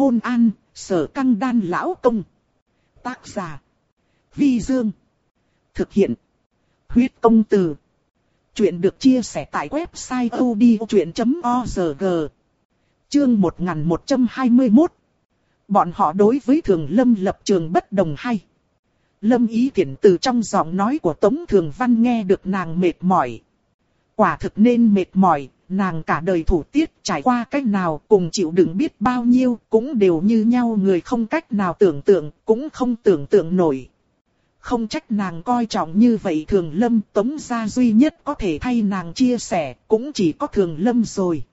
Hôn an, sở căng đan lão công. Tác giả. Vi Dương. Thực hiện. Huyết công từ. Chuyện được chia sẻ tại website odchuyện.org. Chương 1121. Bọn họ đối với Thường Lâm lập trường bất đồng hay. Lâm Ý thiện từ trong giọng nói của Tống Thường Văn nghe được nàng mệt mỏi. Quả thực nên mệt mỏi, nàng cả đời thủ tiết trải qua cách nào cùng chịu đựng biết bao nhiêu cũng đều như nhau người không cách nào tưởng tượng, cũng không tưởng tượng nổi. Không trách nàng coi trọng như vậy thường lâm tống gia duy nhất có thể thay nàng chia sẻ, cũng chỉ có thường lâm rồi.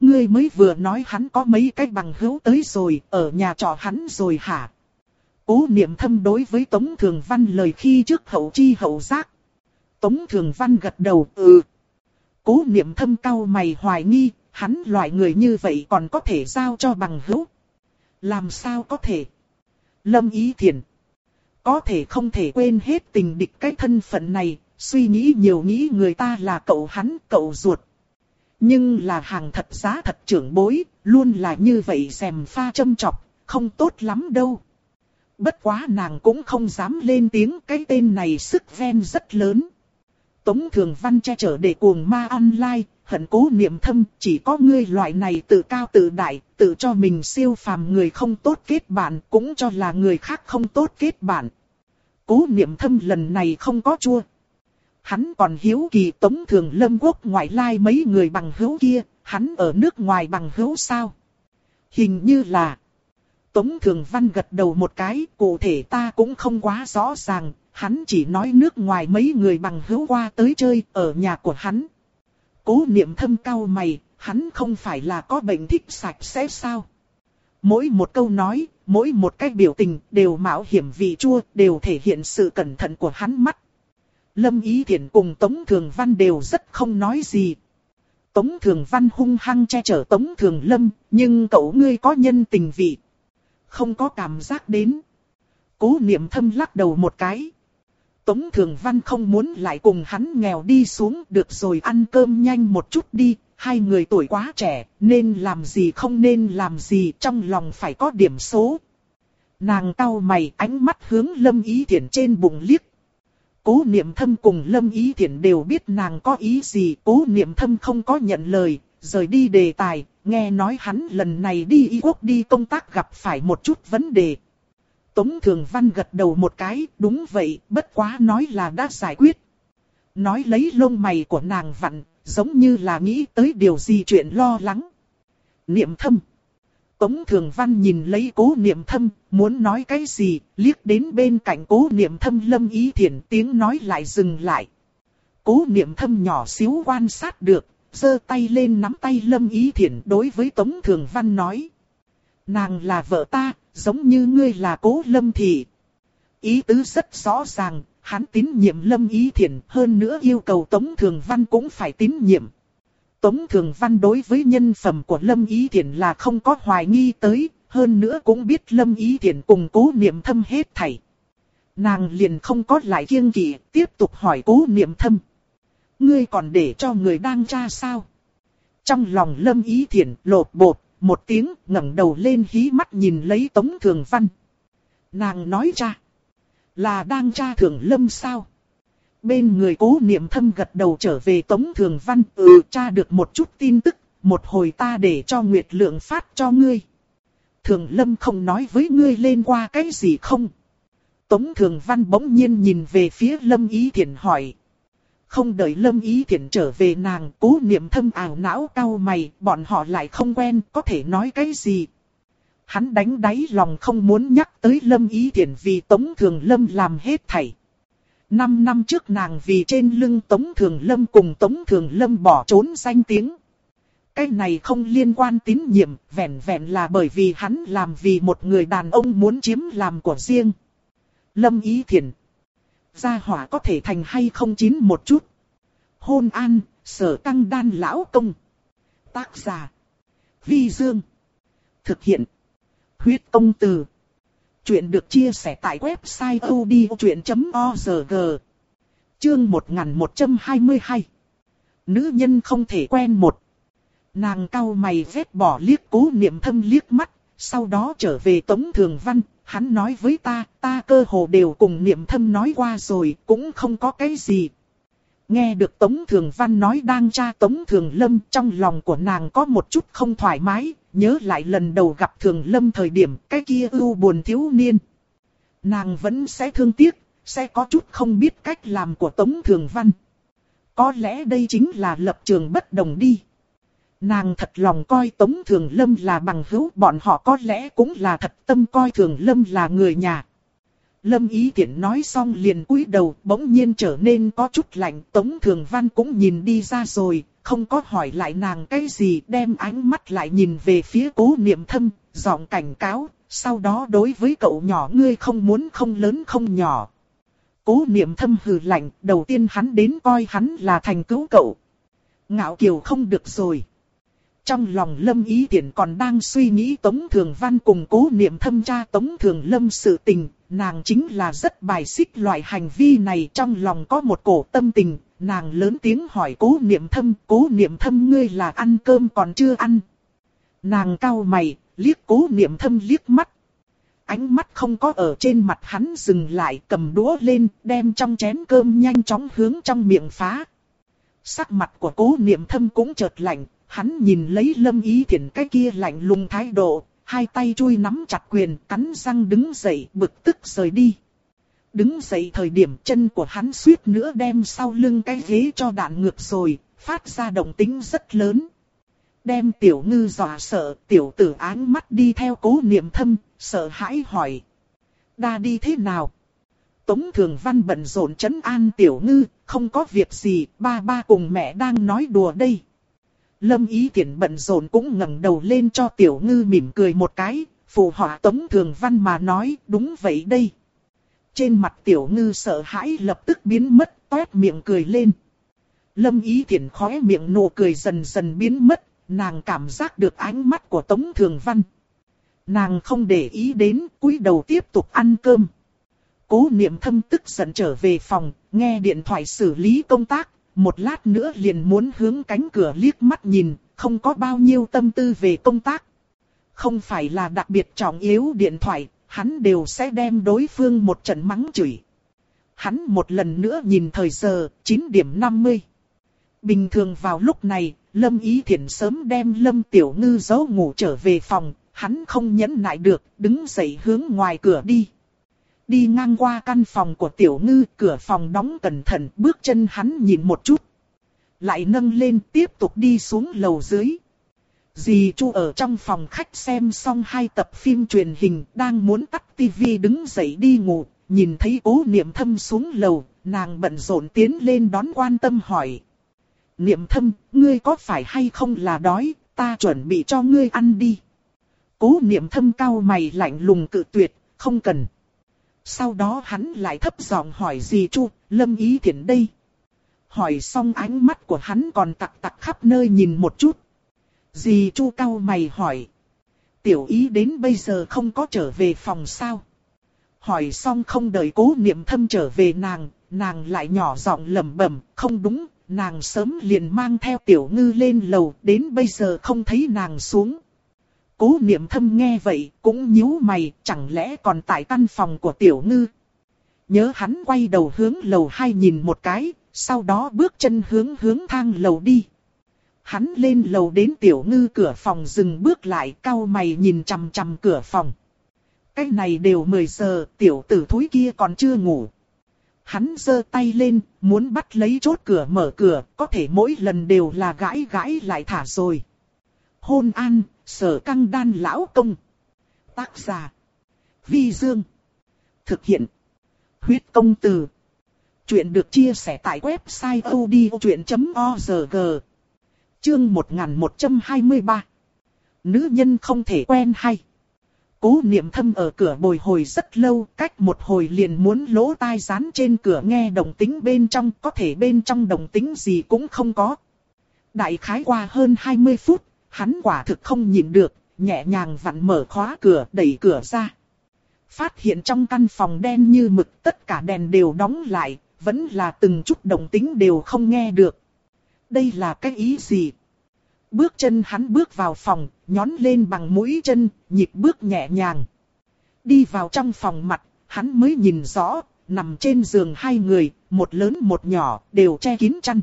Ngươi mới vừa nói hắn có mấy cái bằng hữu tới rồi, ở nhà trọ hắn rồi hả? Cố niệm thâm đối với Tống Thường Văn lời khi trước hậu chi hậu giác. Tống Thường Văn gật đầu, ừ. Cố niệm thâm cao mày hoài nghi, hắn loại người như vậy còn có thể giao cho bằng hữu. Làm sao có thể? Lâm Ý Thiền. Có thể không thể quên hết tình địch cái thân phận này, suy nghĩ nhiều nghĩ người ta là cậu hắn, cậu ruột. Nhưng là hàng thật giá thật trưởng bối, luôn là như vậy xèm pha châm chọc, không tốt lắm đâu. Bất quá nàng cũng không dám lên tiếng cái tên này sức ven rất lớn. Tống Thường Văn che chở để cuồng ma online, hận cố niệm thâm, chỉ có ngươi loại này tự cao tự đại, tự cho mình siêu phàm người không tốt kết bạn, cũng cho là người khác không tốt kết bạn. Cố niệm thâm lần này không có chua. Hắn còn hiếu kỳ Tống Thường Lâm Quốc ngoại lai mấy người bằng hữu kia, hắn ở nước ngoài bằng hữu sao? Hình như là... Tống Thường Văn gật đầu một cái, cụ thể ta cũng không quá rõ ràng, hắn chỉ nói nước ngoài mấy người bằng hữu qua tới chơi ở nhà của hắn. Cố niệm thâm cao mày, hắn không phải là có bệnh thích sạch sẽ sao? Mỗi một câu nói, mỗi một cái biểu tình đều mạo hiểm vị chua, đều thể hiện sự cẩn thận của hắn mắt. Lâm Ý Thiển cùng Tống Thường Văn đều rất không nói gì. Tống Thường Văn hung hăng che chở Tống Thường Lâm, nhưng cậu ngươi có nhân tình vị. Không có cảm giác đến. Cố niệm thâm lắc đầu một cái. Tống Thường Văn không muốn lại cùng hắn nghèo đi xuống được rồi ăn cơm nhanh một chút đi, hai người tuổi quá trẻ, nên làm gì không nên làm gì trong lòng phải có điểm số. Nàng cau mày ánh mắt hướng Lâm Ý Thiển trên bụng liếc. Cố niệm thâm cùng Lâm Ý Thiển đều biết nàng có ý gì, cố niệm thâm không có nhận lời, rời đi đề tài, nghe nói hắn lần này đi y quốc đi công tác gặp phải một chút vấn đề. Tống Thường Văn gật đầu một cái, đúng vậy, bất quá nói là đã giải quyết. Nói lấy lông mày của nàng vặn, giống như là nghĩ tới điều gì chuyện lo lắng. Niệm thâm. Tống Thường Văn nhìn lấy cố niệm thâm, muốn nói cái gì, liếc đến bên cạnh cố niệm thâm lâm ý thiện tiếng nói lại dừng lại. Cố niệm thâm nhỏ xíu quan sát được, giơ tay lên nắm tay lâm ý thiện đối với Tống Thường Văn nói. Nàng là vợ ta, giống như ngươi là cố lâm thị. Ý tứ rất rõ ràng, hắn tín nhiệm lâm ý thiện hơn nữa yêu cầu Tống Thường Văn cũng phải tín nhiệm. Tống Thường Văn đối với nhân phẩm của Lâm Ý Thiển là không có hoài nghi tới, hơn nữa cũng biết Lâm Ý Thiển cùng cố niệm thâm hết thảy. Nàng liền không có lại kiêng kỵ, tiếp tục hỏi cố niệm thâm. Ngươi còn để cho người đang tra sao? Trong lòng Lâm Ý Thiển lột bột, một tiếng ngẩng đầu lên hí mắt nhìn lấy Tống Thường Văn. Nàng nói cha. Là đang tra Thường Lâm sao? Bên người cố niệm thâm gật đầu trở về Tống Thường Văn. Ừ cha được một chút tin tức. Một hồi ta để cho Nguyệt Lượng phát cho ngươi. Thường Lâm không nói với ngươi lên qua cái gì không? Tống Thường Văn bỗng nhiên nhìn về phía Lâm Ý Thiển hỏi. Không đợi Lâm Ý Thiển trở về nàng, cố niệm thâm ảo não cao mày, bọn họ lại không quen, có thể nói cái gì. Hắn đánh đáy lòng không muốn nhắc tới Lâm Ý Thiển vì Tống Thường Lâm làm hết thảy. Năm năm trước nàng vì trên lưng Tống Thường Lâm cùng Tống Thường Lâm bỏ trốn danh tiếng. Cái này không liên quan tín nhiệm, vẹn vẹn là bởi vì hắn làm vì một người đàn ông muốn chiếm làm của riêng. Lâm Ý Thiển gia hỏa có thể thành hay không chín một chút. Hôn an, sở tăng đan lão công. Tác giả. Vi Dương. Thực hiện. Huyết công từ. Chuyện được chia sẻ tại website odchuyện.org. Chương 1122. Nữ nhân không thể quen một. Nàng cau mày vết bỏ liếc cố niệm thâm liếc mắt, sau đó trở về Tống Thường Văn, hắn nói với ta, ta cơ hồ đều cùng niệm thâm nói qua rồi, cũng không có cái gì. Nghe được Tống Thường Văn nói đang tra Tống Thường Lâm trong lòng của nàng có một chút không thoải mái, nhớ lại lần đầu gặp Thường Lâm thời điểm cái kia ưu buồn thiếu niên. Nàng vẫn sẽ thương tiếc, sẽ có chút không biết cách làm của Tống Thường Văn. Có lẽ đây chính là lập trường bất đồng đi. Nàng thật lòng coi Tống Thường Lâm là bằng hữu bọn họ có lẽ cũng là thật tâm coi Thường Lâm là người nhà. Lâm ý tiện nói xong liền cúi đầu bỗng nhiên trở nên có chút lạnh Tống Thường Văn cũng nhìn đi ra rồi, không có hỏi lại nàng cái gì đem ánh mắt lại nhìn về phía cố niệm thâm, giọng cảnh cáo, sau đó đối với cậu nhỏ ngươi không muốn không lớn không nhỏ. Cố niệm thâm hừ lạnh, đầu tiên hắn đến coi hắn là thành cứu cậu. Ngạo kiều không được rồi. Trong lòng Lâm Ý tiện còn đang suy nghĩ Tống Thường Văn cùng cố niệm thâm tra Tống Thường Lâm sự tình, nàng chính là rất bài xích loại hành vi này trong lòng có một cổ tâm tình, nàng lớn tiếng hỏi cố niệm thâm, cố niệm thâm ngươi là ăn cơm còn chưa ăn. Nàng cau mày, liếc cố niệm thâm liếc mắt. Ánh mắt không có ở trên mặt hắn dừng lại cầm đũa lên, đem trong chén cơm nhanh chóng hướng trong miệng phá. Sắc mặt của cố niệm thâm cũng chợt lạnh, hắn nhìn lấy lâm ý thiện cái kia lạnh lùng thái độ, hai tay chui nắm chặt quyền, cắn răng đứng dậy, bực tức rời đi. Đứng dậy thời điểm chân của hắn suýt nữa đem sau lưng cái ghế cho đạn ngược rồi, phát ra động tính rất lớn. Đem tiểu ngư dọa sợ, tiểu tử áng mắt đi theo cố niệm thâm, sợ hãi hỏi. Đa đi thế nào? Tống Thường Văn bận rộn chấn an tiểu ngư, không có việc gì, ba ba cùng mẹ đang nói đùa đây. Lâm Ý Tiễn bận rộn cũng ngẩng đầu lên cho Tiểu Ngư mỉm cười một cái, phù họa Tống Thường Văn mà nói, đúng vậy đây. Trên mặt Tiểu Ngư sợ hãi lập tức biến mất, toét miệng cười lên. Lâm Ý Tiễn khóe miệng nụ cười dần dần biến mất, nàng cảm giác được ánh mắt của Tống Thường Văn. Nàng không để ý đến, cúi đầu tiếp tục ăn cơm. Cố niệm thâm tức giận trở về phòng, nghe điện thoại xử lý công tác, một lát nữa liền muốn hướng cánh cửa liếc mắt nhìn, không có bao nhiêu tâm tư về công tác. Không phải là đặc biệt trọng yếu điện thoại, hắn đều sẽ đem đối phương một trận mắng chửi. Hắn một lần nữa nhìn thời giờ, 9 điểm 50. Bình thường vào lúc này, Lâm Ý Thiển sớm đem Lâm Tiểu Ngư giấu ngủ trở về phòng, hắn không nhẫn nại được, đứng dậy hướng ngoài cửa đi. Đi ngang qua căn phòng của tiểu ngư, cửa phòng đóng cẩn thận, bước chân hắn nhìn một chút. Lại nâng lên tiếp tục đi xuống lầu dưới. Dì Chu ở trong phòng khách xem xong hai tập phim truyền hình, đang muốn tắt tivi đứng dậy đi ngủ, nhìn thấy cố niệm thâm xuống lầu, nàng bận rộn tiến lên đón quan tâm hỏi. Niệm thâm, ngươi có phải hay không là đói, ta chuẩn bị cho ngươi ăn đi. Cố niệm thâm cao mày lạnh lùng cự tuyệt, không cần. Sau đó hắn lại thấp giọng hỏi gì chu, lâm ý thiện đây. Hỏi xong ánh mắt của hắn còn tặc tặc khắp nơi nhìn một chút. Dì chu cao mày hỏi. Tiểu ý đến bây giờ không có trở về phòng sao. Hỏi xong không đợi cố niệm thâm trở về nàng, nàng lại nhỏ giọng lẩm bẩm, không đúng, nàng sớm liền mang theo tiểu ngư lên lầu, đến bây giờ không thấy nàng xuống. Cố niệm thâm nghe vậy, cũng nhíu mày, chẳng lẽ còn tại căn phòng của tiểu ngư. Nhớ hắn quay đầu hướng lầu hai nhìn một cái, sau đó bước chân hướng hướng thang lầu đi. Hắn lên lầu đến tiểu ngư cửa phòng dừng bước lại cau mày nhìn chằm chằm cửa phòng. Cái này đều 10 giờ, tiểu tử thúi kia còn chưa ngủ. Hắn giơ tay lên, muốn bắt lấy chốt cửa mở cửa, có thể mỗi lần đều là gãi gãi lại thả rồi. Hôn an, Sở căng đan lão công. Tác giả. Vi Dương. Thực hiện. Huyết công từ. Chuyện được chia sẻ tại website odchuyện.org. Chương 1123. Nữ nhân không thể quen hay. Cố niệm thâm ở cửa bồi hồi rất lâu, cách một hồi liền muốn lỗ tai dán trên cửa nghe đồng tính bên trong, có thể bên trong đồng tính gì cũng không có. Đại khái qua hơn 20 phút, Hắn quả thực không nhìn được, nhẹ nhàng vặn mở khóa cửa đẩy cửa ra. Phát hiện trong căn phòng đen như mực tất cả đèn đều đóng lại, vẫn là từng chút động tính đều không nghe được. Đây là cái ý gì? Bước chân hắn bước vào phòng, nhón lên bằng mũi chân, nhịp bước nhẹ nhàng. Đi vào trong phòng mặt, hắn mới nhìn rõ, nằm trên giường hai người, một lớn một nhỏ, đều che kín chăn.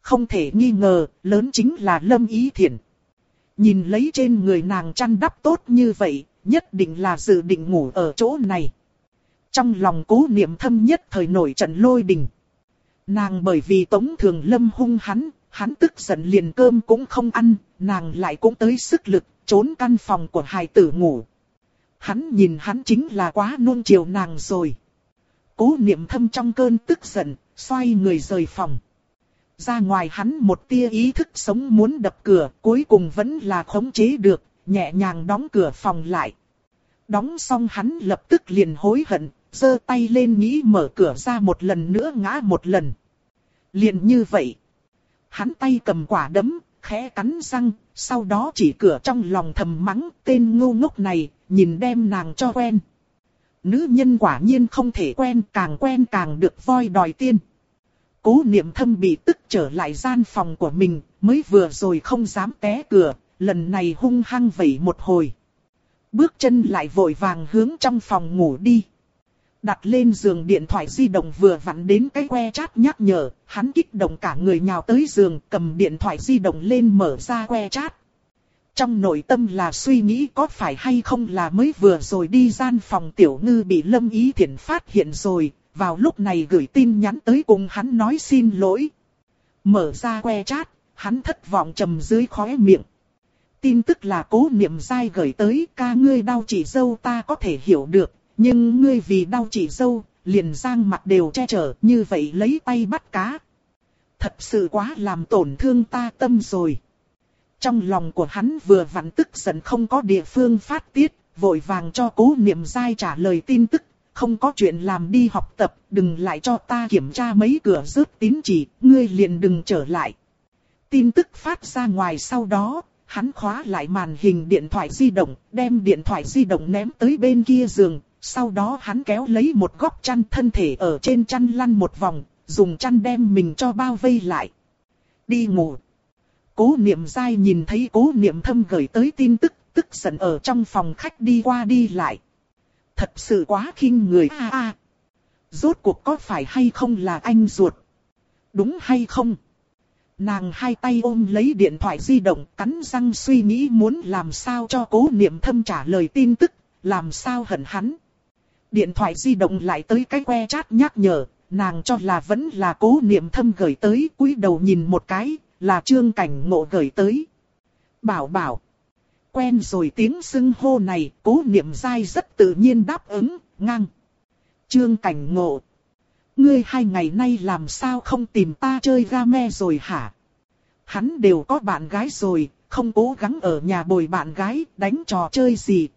Không thể nghi ngờ, lớn chính là Lâm Ý Thiển. Nhìn lấy trên người nàng chăn đắp tốt như vậy, nhất định là dự định ngủ ở chỗ này. Trong lòng cố niệm thâm nhất thời nổi trận lôi đình. Nàng bởi vì tống thường lâm hung hắn, hắn tức giận liền cơm cũng không ăn, nàng lại cũng tới sức lực, trốn căn phòng của hài tử ngủ. Hắn nhìn hắn chính là quá nuông chiều nàng rồi. Cố niệm thâm trong cơn tức giận, xoay người rời phòng. Ra ngoài hắn một tia ý thức sống muốn đập cửa, cuối cùng vẫn là khống chế được, nhẹ nhàng đóng cửa phòng lại. Đóng xong hắn lập tức liền hối hận, giơ tay lên nghĩ mở cửa ra một lần nữa ngã một lần. Liền như vậy. Hắn tay cầm quả đấm, khẽ cắn răng, sau đó chỉ cửa trong lòng thầm mắng tên ngu ngốc này, nhìn đem nàng cho quen. Nữ nhân quả nhiên không thể quen, càng quen càng được voi đòi tiên. Cố niệm thâm bị tức trở lại gian phòng của mình, mới vừa rồi không dám té cửa, lần này hung hăng vẩy một hồi. Bước chân lại vội vàng hướng trong phòng ngủ đi. Đặt lên giường điện thoại di động vừa vặn đến cái que chat nhắc nhở, hắn kích động cả người nhào tới giường cầm điện thoại di động lên mở ra que chat. Trong nội tâm là suy nghĩ có phải hay không là mới vừa rồi đi gian phòng tiểu ngư bị lâm ý thiện phát hiện rồi, vào lúc này gửi tin nhắn tới cùng hắn nói xin lỗi. Mở ra que chat, hắn thất vọng trầm dưới khóe miệng. Tin tức là cố niệm dai gửi tới ca ngươi đau chỉ dâu ta có thể hiểu được, nhưng ngươi vì đau chỉ dâu, liền giang mặt đều che chở như vậy lấy tay bắt cá. Thật sự quá làm tổn thương ta tâm rồi. Trong lòng của hắn vừa vặn tức giận không có địa phương phát tiết, vội vàng cho cố niệm dai trả lời tin tức, không có chuyện làm đi học tập, đừng lại cho ta kiểm tra mấy cửa rớt tín chỉ, ngươi liền đừng trở lại. Tin tức phát ra ngoài sau đó, hắn khóa lại màn hình điện thoại di động, đem điện thoại di động ném tới bên kia giường, sau đó hắn kéo lấy một góc chăn thân thể ở trên chăn lăn một vòng, dùng chăn đem mình cho bao vây lại. Đi ngủ. Cố niệm dai nhìn thấy cố niệm thâm gửi tới tin tức, tức giận ở trong phòng khách đi qua đi lại. Thật sự quá khinh người a a. Rốt cuộc có phải hay không là anh ruột? Đúng hay không? Nàng hai tay ôm lấy điện thoại di động cắn răng suy nghĩ muốn làm sao cho cố niệm thâm trả lời tin tức, làm sao hận hắn. Điện thoại di động lại tới cái que chat nhắc nhở, nàng cho là vẫn là cố niệm thâm gửi tới, cúi đầu nhìn một cái, là trương cảnh ngộ gửi tới. Bảo bảo. Quen rồi tiếng xưng hô này, cố niệm dai rất tự nhiên đáp ứng, ngang. Trương cảnh ngộ. Ngươi hai ngày nay làm sao không tìm ta chơi game rồi hả? Hắn đều có bạn gái rồi, không cố gắng ở nhà bồi bạn gái, đánh trò chơi gì,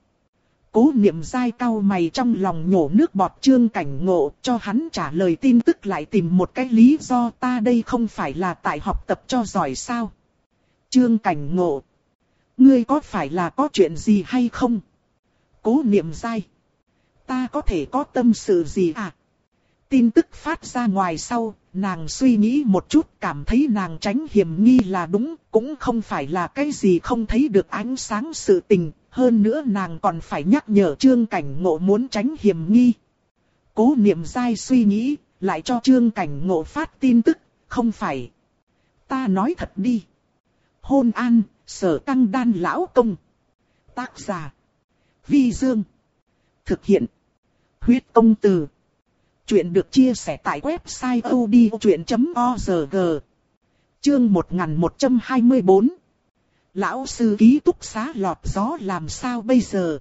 Cố niệm dai cao mày trong lòng nhổ nước bọt trương cảnh ngộ cho hắn trả lời tin tức lại tìm một cái lý do ta đây không phải là tại học tập cho giỏi sao. Trương cảnh ngộ. Ngươi có phải là có chuyện gì hay không? Cố niệm dai. Ta có thể có tâm sự gì à? Tin tức phát ra ngoài sau, nàng suy nghĩ một chút cảm thấy nàng tránh hiểm nghi là đúng, cũng không phải là cái gì không thấy được ánh sáng sự tình, hơn nữa nàng còn phải nhắc nhở Trương Cảnh Ngộ muốn tránh hiểm nghi. Cố niệm dai suy nghĩ, lại cho Trương Cảnh Ngộ phát tin tức, không phải. Ta nói thật đi. Hôn an, sở căng đan lão công. Tác giả. Vi Dương. Thực hiện. Huyết công từ. Chuyện được chia sẻ tại website odchuyện.org. Chương 1124 Lão sư ký túc xá lọt gió làm sao bây giờ?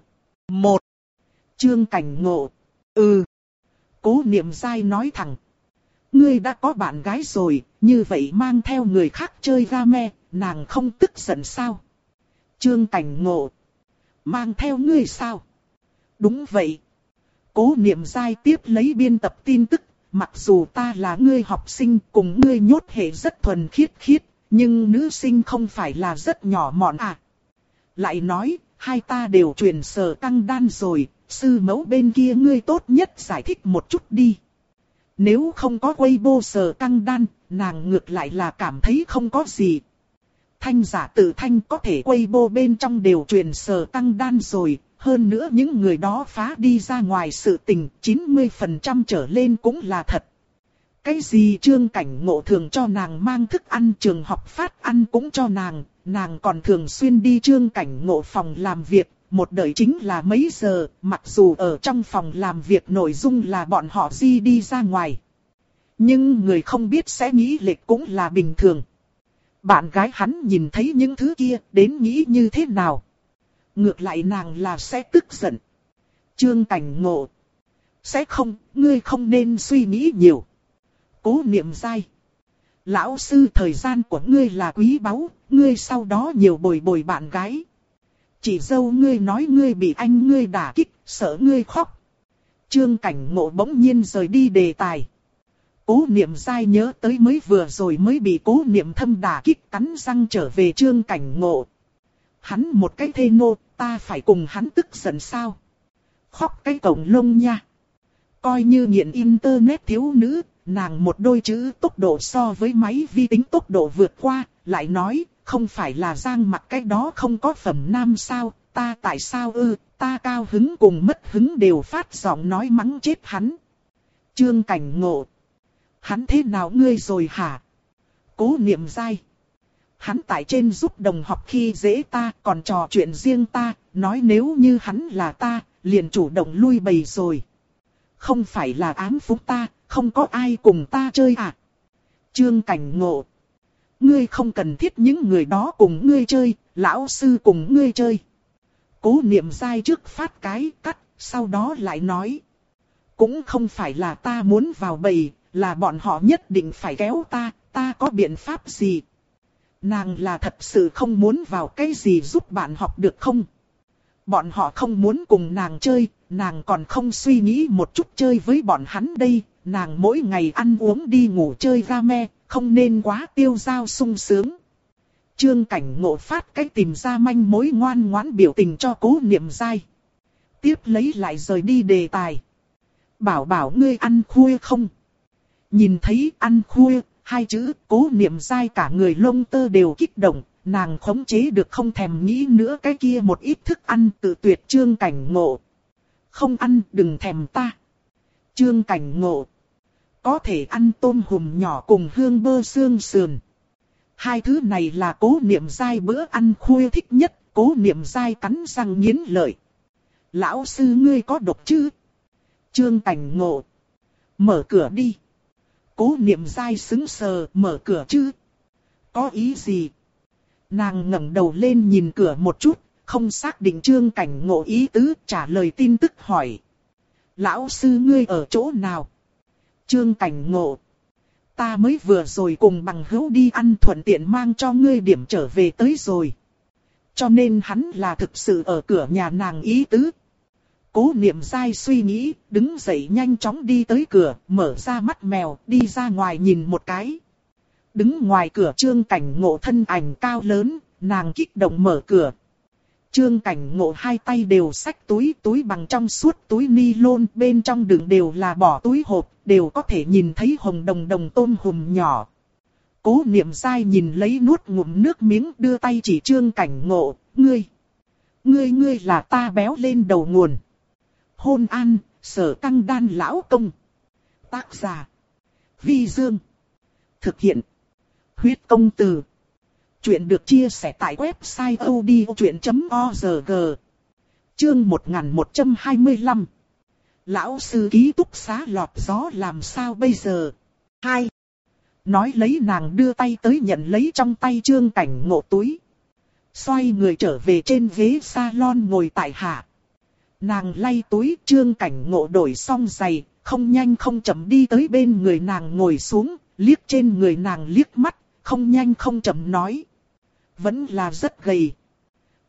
Một. chương cảnh ngộ. Ừ. Cố niệm dai nói thẳng. Ngươi đã có bạn gái rồi, như vậy mang theo người khác chơi game, nàng không tức giận sao? Trương cảnh ngộ. Mang theo ngươi sao? Đúng vậy. Cố niệm giai tiếp lấy biên tập tin tức, mặc dù ta là ngươi học sinh cùng ngươi nhốt hệ rất thuần khiết khiết, nhưng nữ sinh không phải là rất nhỏ mọn à. Lại nói, hai ta đều truyền sở căng đan rồi, sư mẫu bên kia ngươi tốt nhất giải thích một chút đi. Nếu không có quay bô sở căng đan, nàng ngược lại là cảm thấy không có gì thanh giả tự thanh có thể quay bô bên trong đều truyền sở tăng đan rồi. Hơn nữa những người đó phá đi ra ngoài sự tình 90% trở lên cũng là thật. Cái gì trương cảnh ngộ thường cho nàng mang thức ăn trường học phát ăn cũng cho nàng, nàng còn thường xuyên đi trương cảnh ngộ phòng làm việc, một đời chính là mấy giờ, mặc dù ở trong phòng làm việc nội dung là bọn họ di đi ra ngoài. Nhưng người không biết sẽ nghĩ lệch cũng là bình thường. Bạn gái hắn nhìn thấy những thứ kia, đến nghĩ như thế nào? Ngược lại nàng là sẽ tức giận. Trương cảnh ngộ. Sẽ không, ngươi không nên suy nghĩ nhiều. Cố niệm dai. Lão sư thời gian của ngươi là quý báu, ngươi sau đó nhiều bồi bồi bạn gái. Chỉ dâu ngươi nói ngươi bị anh ngươi đả kích, sợ ngươi khóc. Trương cảnh ngộ bỗng nhiên rời đi đề tài. Cố niệm dai nhớ tới mới vừa rồi mới bị cố niệm thâm đả kích cắn răng trở về trương cảnh ngộ. Hắn một cái thê nô, ta phải cùng hắn tức giận sao? Khóc cái cổng lông nha. Coi như nghiện internet thiếu nữ, nàng một đôi chữ tốc độ so với máy vi tính tốc độ vượt qua, lại nói, không phải là giang mặt cái đó không có phẩm nam sao, ta tại sao ư, ta cao hứng cùng mất hứng đều phát giọng nói mắng chết hắn. Trương cảnh ngộ. Hắn thế nào ngươi rồi hả? Cố niệm dai. Hắn tại trên giúp đồng học khi dễ ta còn trò chuyện riêng ta, nói nếu như hắn là ta, liền chủ động lui bầy rồi. Không phải là ám phúc ta, không có ai cùng ta chơi à? Trương cảnh ngộ. Ngươi không cần thiết những người đó cùng ngươi chơi, lão sư cùng ngươi chơi. Cố niệm dai trước phát cái cắt, sau đó lại nói. Cũng không phải là ta muốn vào bầy, là bọn họ nhất định phải kéo ta, ta có biện pháp gì? Nàng là thật sự không muốn vào cái gì giúp bạn học được không? Bọn họ không muốn cùng nàng chơi, nàng còn không suy nghĩ một chút chơi với bọn hắn đây, nàng mỗi ngày ăn uống đi ngủ chơi ra me, không nên quá tiêu dao sung sướng. Trương cảnh ngộ phát cách tìm ra manh mối ngoan ngoãn biểu tình cho cố niệm dai. Tiếp lấy lại rời đi đề tài. Bảo bảo ngươi ăn khuya không? Nhìn thấy ăn khuya, hai chữ cố niệm dai cả người lông tơ đều kích động, nàng khống chế được không thèm nghĩ nữa cái kia một ít thức ăn tự tuyệt trương cảnh ngộ. Không ăn đừng thèm ta. Trương cảnh ngộ. Có thể ăn tôm hùm nhỏ cùng hương bơ xương sườn. Hai thứ này là cố niệm dai bữa ăn khuya thích nhất, cố niệm dai cắn răng nghiến lợi. Lão sư ngươi có độc chứ? Trương cảnh ngộ. Mở cửa đi. Cố niệm dai xứng sờ, mở cửa chứ? Có ý gì? Nàng ngẩng đầu lên nhìn cửa một chút, không xác định trương cảnh ngộ ý tứ, trả lời tin tức hỏi. Lão sư ngươi ở chỗ nào? Trương cảnh ngộ. Ta mới vừa rồi cùng bằng hữu đi ăn thuận tiện mang cho ngươi điểm trở về tới rồi. Cho nên hắn là thực sự ở cửa nhà nàng ý tứ. Cố niệm dai suy nghĩ, đứng dậy nhanh chóng đi tới cửa, mở ra mắt mèo, đi ra ngoài nhìn một cái. Đứng ngoài cửa trương cảnh ngộ thân ảnh cao lớn, nàng kích động mở cửa, Trương cảnh ngộ hai tay đều xách túi, túi bằng trong suốt túi ni lôn, bên trong đường đều là bỏ túi hộp, đều có thể nhìn thấy hồng đồng đồng tôm hùm nhỏ. Cố niệm dai nhìn lấy nuốt ngụm nước miếng đưa tay chỉ trương cảnh ngộ, ngươi. Ngươi ngươi là ta béo lên đầu nguồn. Hôn an, sở căng đan lão công. Tác giả. Vi Dương. Thực hiện. Huyết công từ. Chuyện được chia sẻ tại website odchuyện.org Chương 1125 Lão sư ký túc xá lọt gió làm sao bây giờ? 2. Nói lấy nàng đưa tay tới nhận lấy trong tay trương cảnh ngộ túi. Xoay người trở về trên ghế salon ngồi tại hạ. Nàng lay túi trương cảnh ngộ đổi xong giày, không nhanh không chậm đi tới bên người nàng ngồi xuống, liếc trên người nàng liếc mắt, không nhanh không chậm nói vẫn là rất gầy.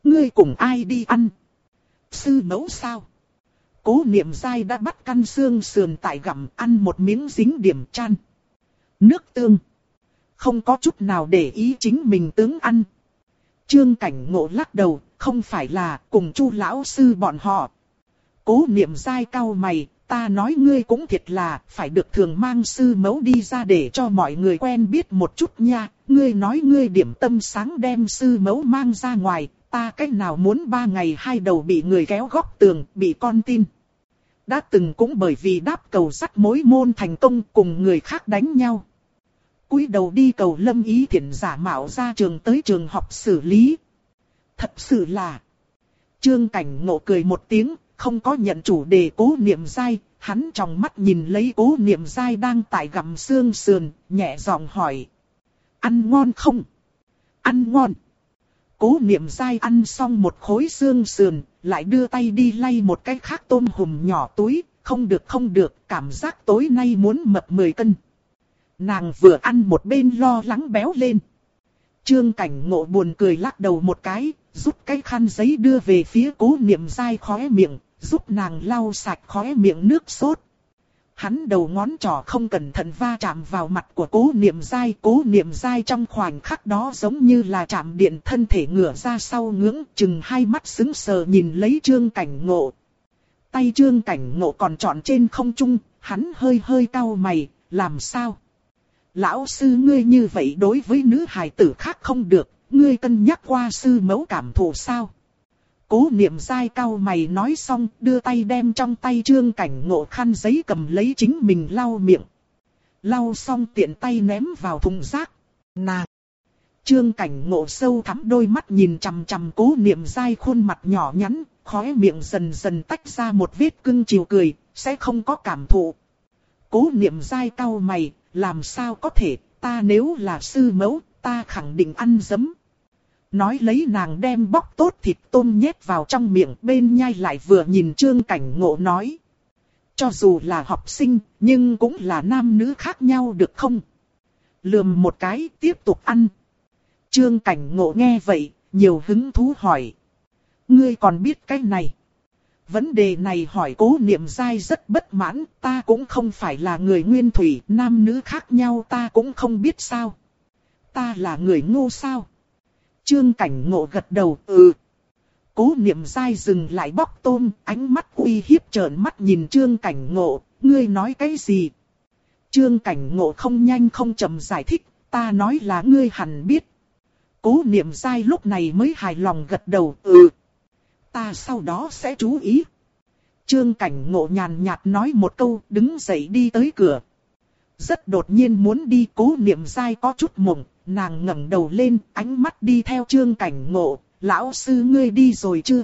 Ngươi cùng ai đi ăn? Sư nấu sao? Cố niệm dai đã bắt căn xương sườn tại gặm ăn một miếng dính điểm chan. Nước tương. Không có chút nào để ý chính mình tướng ăn. Trương cảnh ngộ lắc đầu, không phải là cùng chu lão sư bọn họ. Cố niệm dai cao mày, ta nói ngươi cũng thiệt là phải được thường mang sư mẫu đi ra để cho mọi người quen biết một chút nha. Ngươi nói ngươi điểm tâm sáng đem sư mẫu mang ra ngoài, ta cách nào muốn ba ngày hai đầu bị người kéo góc tường, bị con tin. Đã từng cũng bởi vì đáp cầu sắt mối môn thành công cùng người khác đánh nhau. cúi đầu đi cầu lâm ý thiện giả mạo ra trường tới trường học xử lý. Thật sự là... Trương Cảnh Ngộ cười một tiếng, không có nhận chủ đề cố niệm dai, hắn trong mắt nhìn lấy cố niệm dai đang tại gặm xương sườn, nhẹ giọng hỏi. Ăn ngon không? Ăn ngon. Cố niệm dai ăn xong một khối xương sườn, lại đưa tay đi lay một cái khác tôm hùm nhỏ túi, không được không được, cảm giác tối nay muốn mập 10 cân. Nàng vừa ăn một bên lo lắng béo lên. Trương cảnh ngộ buồn cười lắc đầu một cái, rút cái khăn giấy đưa về phía cố niệm dai khóe miệng, giúp nàng lau sạch khóe miệng nước sốt. Hắn đầu ngón trỏ không cẩn thận va chạm vào mặt của cố niệm dai. Cố niệm dai trong khoảnh khắc đó giống như là chạm điện thân thể ngửa ra sau ngưỡng chừng hai mắt sững sờ nhìn lấy trương cảnh ngộ. Tay trương cảnh ngộ còn trọn trên không trung, hắn hơi hơi cau mày, làm sao? Lão sư ngươi như vậy đối với nữ hài tử khác không được, ngươi cân nhắc qua sư mẫu cảm thụ sao? Cố niệm dai cao mày nói xong, đưa tay đem trong tay trương cảnh ngộ khăn giấy cầm lấy chính mình lau miệng. Lau xong tiện tay ném vào thùng rác. Nàng! Trương cảnh ngộ sâu thắm đôi mắt nhìn chằm chằm cố niệm dai khuôn mặt nhỏ nhắn, khóe miệng dần dần tách ra một vết cưng chiều cười, sẽ không có cảm thụ. Cố niệm dai cao mày, làm sao có thể, ta nếu là sư mẫu, ta khẳng định ăn dấm. Nói lấy nàng đem bóc tốt thịt tôm nhét vào trong miệng bên nhai lại vừa nhìn trương cảnh ngộ nói. Cho dù là học sinh, nhưng cũng là nam nữ khác nhau được không? Lườm một cái, tiếp tục ăn. Trương cảnh ngộ nghe vậy, nhiều hứng thú hỏi. Ngươi còn biết cái này? Vấn đề này hỏi cố niệm dai rất bất mãn, ta cũng không phải là người nguyên thủy, nam nữ khác nhau ta cũng không biết sao. Ta là người ngu sao? Trương cảnh ngộ gật đầu, ừ. Cố niệm dai dừng lại bóc tôm, ánh mắt uy hiếp trợn mắt nhìn trương cảnh ngộ, ngươi nói cái gì? Trương cảnh ngộ không nhanh không chậm giải thích, ta nói là ngươi hẳn biết. Cố niệm dai lúc này mới hài lòng gật đầu, ừ. Ta sau đó sẽ chú ý. Trương cảnh ngộ nhàn nhạt nói một câu, đứng dậy đi tới cửa. Rất đột nhiên muốn đi cố niệm dai có chút mộng, nàng ngẩng đầu lên, ánh mắt đi theo trương cảnh ngộ, lão sư ngươi đi rồi chưa?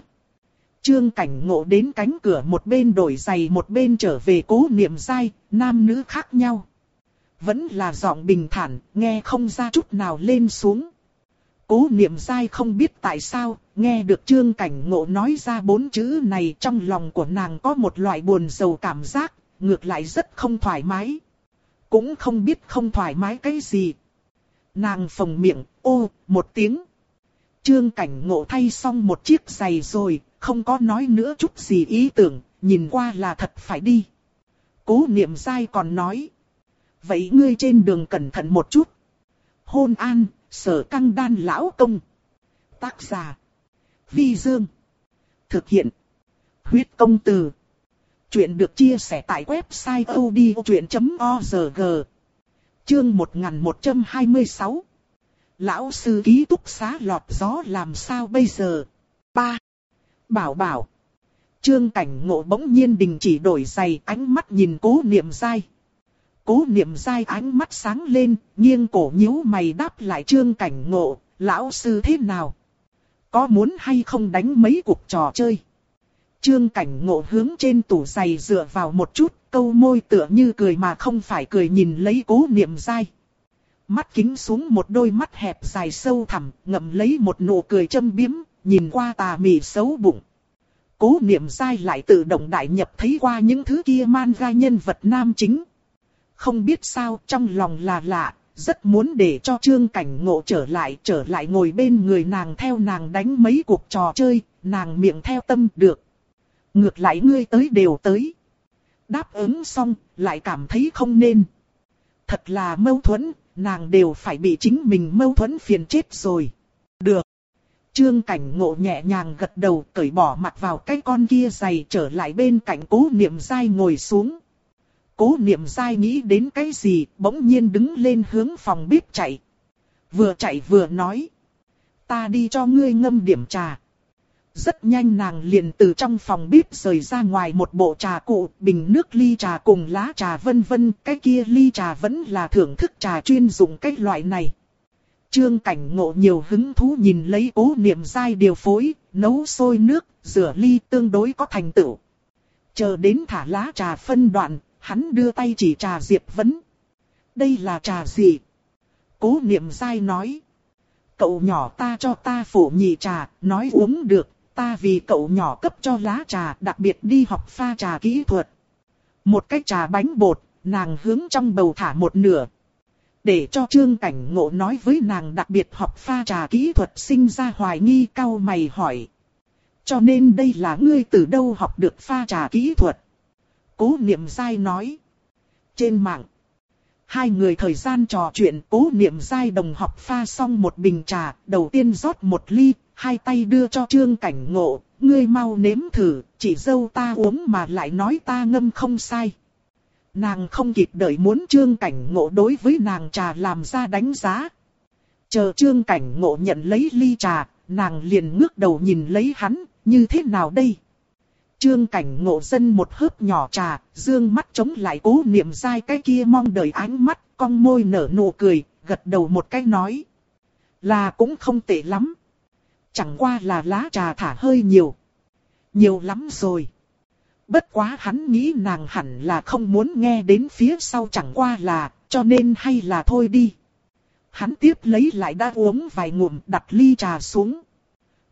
Trương cảnh ngộ đến cánh cửa một bên đổi giày một bên trở về cố niệm dai, nam nữ khác nhau. Vẫn là giọng bình thản, nghe không ra chút nào lên xuống. Cố niệm dai không biết tại sao, nghe được trương cảnh ngộ nói ra bốn chữ này trong lòng của nàng có một loại buồn sầu cảm giác, ngược lại rất không thoải mái. Cũng không biết không thoải mái cái gì. Nàng phồng miệng, ô, một tiếng. Trương cảnh ngộ thay xong một chiếc giày rồi, không có nói nữa chút gì ý tưởng, nhìn qua là thật phải đi. Cố niệm dai còn nói. Vậy ngươi trên đường cẩn thận một chút. Hôn an, sở căng đan lão công. Tác giả. Vi Dương. Thực hiện. Huyết công từ. Chuyện được chia sẻ tại website odchuyện.org. Chương 1126. Lão sư ký túc xá lọt gió làm sao bây giờ? Ba. Bảo bảo. Trương cảnh ngộ bỗng nhiên đình chỉ đổi giày ánh mắt nhìn cố niệm dai. Cố niệm dai ánh mắt sáng lên, nghiêng cổ nhíu mày đáp lại trương cảnh ngộ, lão sư thế nào? Có muốn hay không đánh mấy cuộc trò chơi? Trương cảnh ngộ hướng trên tủ giày dựa vào một chút, câu môi tựa như cười mà không phải cười nhìn lấy cố niệm dai. Mắt kính xuống một đôi mắt hẹp dài sâu thẳm, ngậm lấy một nụ cười châm biếm, nhìn qua tà mị xấu bụng. Cố niệm dai lại tự động đại nhập thấy qua những thứ kia man ra nhân vật nam chính. Không biết sao trong lòng là lạ, rất muốn để cho trương cảnh ngộ trở lại, trở lại ngồi bên người nàng theo nàng đánh mấy cuộc trò chơi, nàng miệng theo tâm được. Ngược lại ngươi tới đều tới. Đáp ứng xong, lại cảm thấy không nên. Thật là mâu thuẫn, nàng đều phải bị chính mình mâu thuẫn phiền chết rồi. Được. Trương cảnh ngộ nhẹ nhàng gật đầu cởi bỏ mặt vào cái con kia giày trở lại bên cạnh cố niệm dai ngồi xuống. Cố niệm dai nghĩ đến cái gì bỗng nhiên đứng lên hướng phòng bếp chạy. Vừa chạy vừa nói. Ta đi cho ngươi ngâm điểm trà. Rất nhanh nàng liền từ trong phòng bếp rời ra ngoài một bộ trà cụ, bình nước ly trà cùng lá trà vân vân. Cái kia ly trà vẫn là thưởng thức trà chuyên dụng cái loại này. Trương cảnh ngộ nhiều hứng thú nhìn lấy cố niệm dai điều phối, nấu sôi nước, rửa ly tương đối có thành tựu. Chờ đến thả lá trà phân đoạn, hắn đưa tay chỉ trà diệp vấn. Đây là trà gì? Cố niệm dai nói. Cậu nhỏ ta cho ta phổ nhị trà, nói uống được, ta vì cậu nhỏ cấp cho lá trà, đặc biệt đi học pha trà kỹ thuật. Một cái trà bánh bột, nàng hướng trong bầu thả một nửa, để cho trương cảnh ngộ nói với nàng đặc biệt học pha trà kỹ thuật sinh ra hoài nghi cao mày hỏi. Cho nên đây là ngươi từ đâu học được pha trà kỹ thuật? Cố niệm sai nói. Trên mạng. Hai người thời gian trò chuyện cố niệm dai đồng học pha xong một bình trà, đầu tiên rót một ly, hai tay đưa cho trương cảnh ngộ, ngươi mau nếm thử, chỉ dâu ta uống mà lại nói ta ngâm không sai. Nàng không kịp đợi muốn trương cảnh ngộ đối với nàng trà làm ra đánh giá. Chờ trương cảnh ngộ nhận lấy ly trà, nàng liền ngước đầu nhìn lấy hắn, như thế nào đây? Trương cảnh ngộ dân một hớp nhỏ trà, dương mắt chống lại cố niệm dai cái kia mong đợi ánh mắt, cong môi nở nụ cười, gật đầu một cái nói. Là cũng không tệ lắm. Chẳng qua là lá trà thả hơi nhiều. Nhiều lắm rồi. Bất quá hắn nghĩ nàng hẳn là không muốn nghe đến phía sau chẳng qua là, cho nên hay là thôi đi. Hắn tiếp lấy lại đã uống vài ngụm đặt ly trà xuống.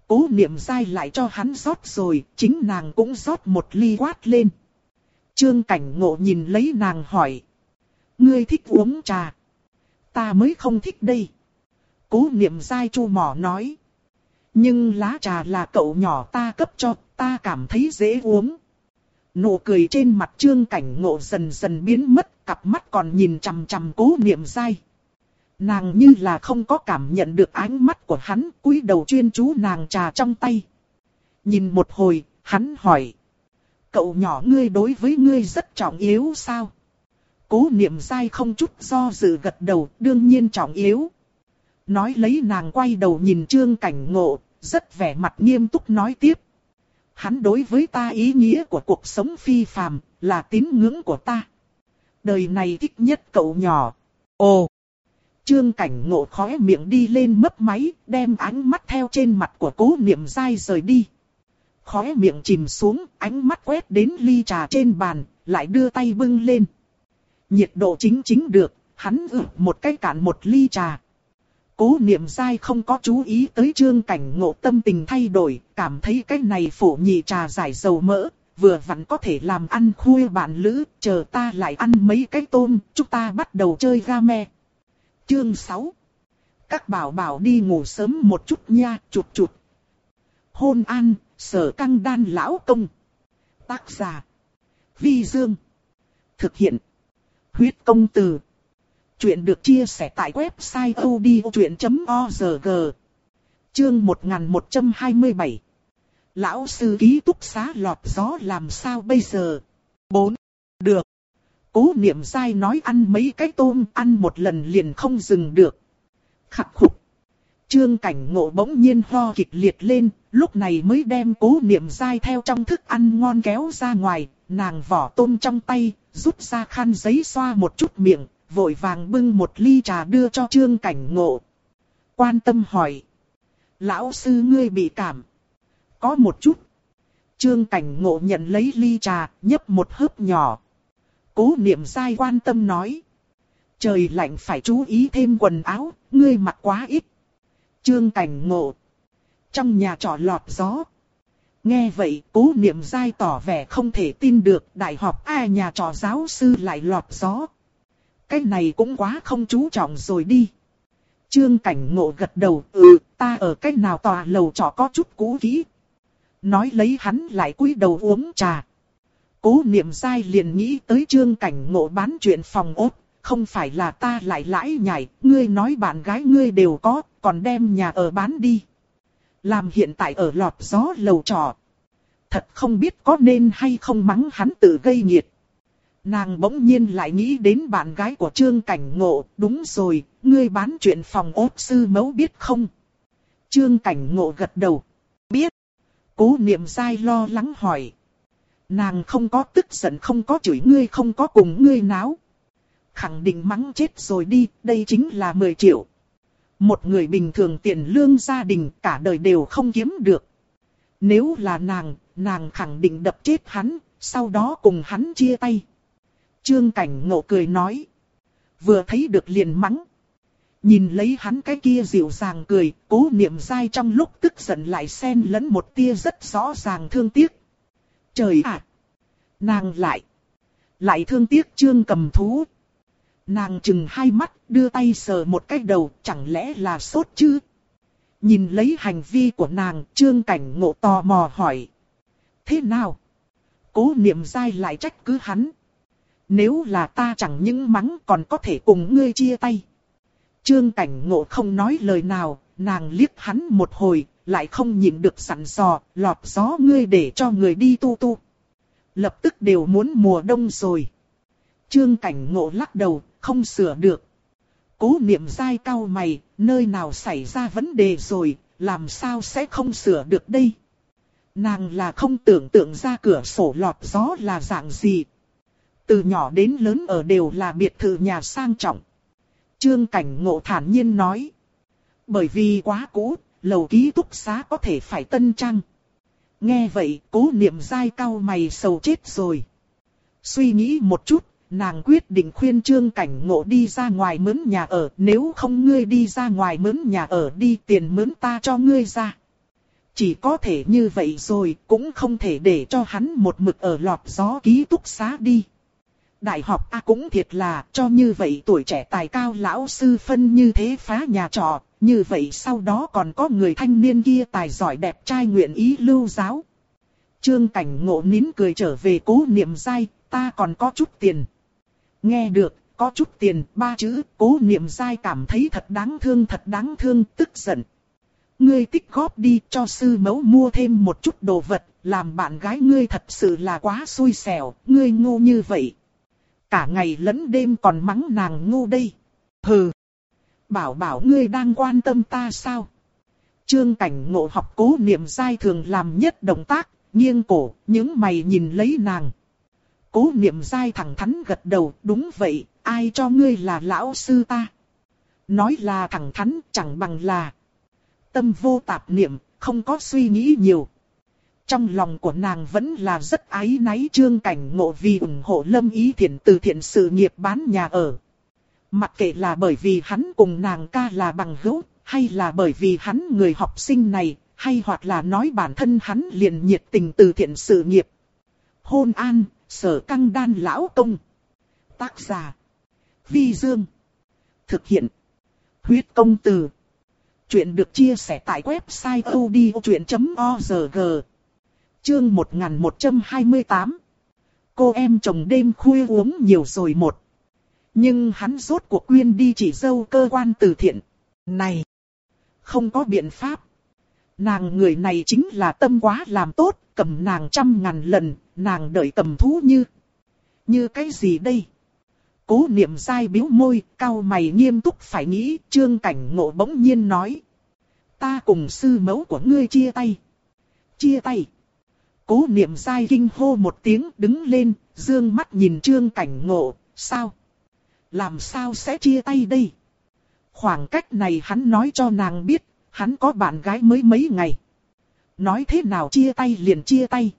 Cố niệm dai lại cho hắn rót rồi, chính nàng cũng rót một ly quát lên. Trương cảnh ngộ nhìn lấy nàng hỏi. Ngươi thích uống trà. Ta mới không thích đây. Cố niệm dai chu mỏ nói. Nhưng lá trà là cậu nhỏ ta cấp cho, ta cảm thấy dễ uống. Nụ cười trên mặt trương cảnh ngộ dần dần biến mất, cặp mắt còn nhìn chằm chằm cố niệm dai. Nàng như là không có cảm nhận được ánh mắt của hắn, cúi đầu chuyên chú nàng trà trong tay. Nhìn một hồi, hắn hỏi. Cậu nhỏ ngươi đối với ngươi rất trọng yếu sao? Cố niệm dai không chút do dự gật đầu, đương nhiên trọng yếu. Nói lấy nàng quay đầu nhìn trương cảnh ngộ, rất vẻ mặt nghiêm túc nói tiếp hắn đối với ta ý nghĩa của cuộc sống phi phàm, là tín ngưỡng của ta. Đời này thích nhất cậu nhỏ. Ồ! Trương cảnh ngộ khóe miệng đi lên mấp máy, đem ánh mắt theo trên mặt của cố niệm dai rời đi. Khóe miệng chìm xuống, ánh mắt quét đến ly trà trên bàn, lại đưa tay bưng lên. Nhiệt độ chính chính được, hắn ử một cái cạn một ly trà. Cố niệm dai không có chú ý tới trương cảnh ngộ tâm tình thay đổi, cảm thấy cái này phổ nhị trà giải dầu mỡ, vừa vặn có thể làm ăn khuya bạn lữ, chờ ta lại ăn mấy cái tôm, chúng ta bắt đầu chơi game. Chương 6 Các bảo bảo đi ngủ sớm một chút nha, chụt chụt. Hôn an, sở căng đan lão công. Tác giả. Vi Dương. Thực hiện. Huyết công từ. Chuyện được chia sẻ tại website odchuyện.org Chương 1127 Lão sư ký túc xá lọt gió làm sao bây giờ? 4. Được. Cố niệm dai nói ăn mấy cái tôm ăn một lần liền không dừng được. Khắc khục. Trương cảnh ngộ bỗng nhiên ho kịch liệt lên, lúc này mới đem cố niệm dai theo trong thức ăn ngon kéo ra ngoài, nàng vỏ tôm trong tay, rút ra khăn giấy xoa một chút miệng, vội vàng bưng một ly trà đưa cho trương cảnh ngộ. Quan tâm hỏi. Lão sư ngươi bị cảm. Có một chút. Trương cảnh ngộ nhận lấy ly trà, nhấp một hớp nhỏ. Cố niệm sai quan tâm nói. Trời lạnh phải chú ý thêm quần áo, ngươi mặc quá ít. Trương cảnh ngộ. Trong nhà trọ lọt gió. Nghe vậy, cố niệm dai tỏ vẻ không thể tin được đại học ai nhà trò giáo sư lại lọt gió. Cái này cũng quá không chú trọng rồi đi. Trương cảnh ngộ gật đầu, ừ, ta ở cái nào tòa lầu trọ có chút cũ kỹ. Nói lấy hắn lại cúi đầu uống trà. Cố niệm sai liền nghĩ tới trương cảnh ngộ bán chuyện phòng ốt, không phải là ta lại lãi nhảy, ngươi nói bạn gái ngươi đều có, còn đem nhà ở bán đi. Làm hiện tại ở lọt gió lầu trọ. Thật không biết có nên hay không mắng hắn tự gây nghiệt. Nàng bỗng nhiên lại nghĩ đến bạn gái của Trương Cảnh Ngộ, đúng rồi, ngươi bán chuyện phòng ốt sư mẫu biết không? Trương Cảnh Ngộ gật đầu. Biết. Cố niệm sai lo lắng hỏi. Nàng không có tức giận không có chửi ngươi không có cùng ngươi náo. Khẳng định mắng chết rồi đi, đây chính là 10 triệu. Một người bình thường tiền lương gia đình cả đời đều không kiếm được. Nếu là nàng, nàng khẳng định đập chết hắn, sau đó cùng hắn chia tay. Trương Cảnh Ngộ cười nói. Vừa thấy được liền mắng. Nhìn lấy hắn cái kia dịu dàng cười, cố niệm dai trong lúc tức giận lại xen lẫn một tia rất rõ ràng thương tiếc. Trời ạ! nàng lại! Lại thương tiếc trương cầm thú. Nàng chừng hai mắt, đưa tay sờ một cái đầu, chẳng lẽ là sốt chứ? Nhìn lấy hành vi của nàng, trương cảnh ngộ tò mò hỏi. Thế nào? Cố niệm dai lại trách cứ hắn. Nếu là ta chẳng những mắng còn có thể cùng ngươi chia tay. Trương cảnh ngộ không nói lời nào, nàng liếc hắn một hồi, lại không nhịn được sẵn sò, lọt gió ngươi để cho người đi tu tu. Lập tức đều muốn mùa đông rồi. Trương cảnh ngộ lắc đầu, không sửa được. Cố niệm dai cao mày, nơi nào xảy ra vấn đề rồi, làm sao sẽ không sửa được đây? Nàng là không tưởng tượng ra cửa sổ lọt gió là dạng gì. Từ nhỏ đến lớn ở đều là biệt thự nhà sang trọng. Trương Cảnh Ngộ thản nhiên nói. Bởi vì quá cũ, lầu ký túc xá có thể phải tân trang. Nghe vậy, cố niệm dai cao mày sầu chết rồi. Suy nghĩ một chút, nàng quyết định khuyên Trương Cảnh Ngộ đi ra ngoài mướn nhà ở. Nếu không ngươi đi ra ngoài mướn nhà ở đi tiền mướn ta cho ngươi ra. Chỉ có thể như vậy rồi, cũng không thể để cho hắn một mực ở lọt gió ký túc xá đi. Đại học A cũng thiệt là cho như vậy tuổi trẻ tài cao lão sư phân như thế phá nhà trọ, như vậy sau đó còn có người thanh niên kia tài giỏi đẹp trai nguyện ý lưu giáo. Trương cảnh ngộ nín cười trở về cố niệm dai, ta còn có chút tiền. Nghe được, có chút tiền, ba chữ, cố niệm dai cảm thấy thật đáng thương thật đáng thương, tức giận. Ngươi tích góp đi cho sư mẫu mua thêm một chút đồ vật, làm bạn gái ngươi thật sự là quá xui xẻo, ngươi ngu như vậy cả ngày lẫn đêm còn mắng nàng ngu đây. Hừ! Bảo bảo ngươi đang quan tâm ta sao? Trương cảnh ngộ học cố niệm dai thường làm nhất động tác, nghiêng cổ, những mày nhìn lấy nàng. Cố niệm dai thẳng thắn gật đầu, đúng vậy, ai cho ngươi là lão sư ta? Nói là thẳng thắn, chẳng bằng là tâm vô tạp niệm, không có suy nghĩ nhiều. Trong lòng của nàng vẫn là rất ái náy trương cảnh ngộ vì ủng hộ lâm ý thiện từ thiện sự nghiệp bán nhà ở. Mặc kệ là bởi vì hắn cùng nàng ca là bằng hữu, hay là bởi vì hắn người học sinh này, hay hoặc là nói bản thân hắn liền nhiệt tình từ thiện sự nghiệp. Hôn an, sở căng đan lão công. Tác giả. Vi Dương. Thực hiện. Huyết công từ. Chuyện được chia sẻ tại website odchuyện.org. Chương 1128 Cô em chồng đêm khuya uống nhiều rồi một. Nhưng hắn rốt cuộc quyên đi chỉ dâu cơ quan từ thiện. Này! Không có biện pháp. Nàng người này chính là tâm quá làm tốt, cầm nàng trăm ngàn lần, nàng đợi cầm thú như. Như cái gì đây? Cố niệm dai biếu môi, cao mày nghiêm túc phải nghĩ, trương cảnh ngộ bỗng nhiên nói. Ta cùng sư mẫu của ngươi chia tay. Chia tay. Cố niệm dai kinh hô một tiếng đứng lên, dương mắt nhìn trương cảnh ngộ, sao? Làm sao sẽ chia tay đây? Khoảng cách này hắn nói cho nàng biết, hắn có bạn gái mới mấy ngày. Nói thế nào chia tay liền chia tay.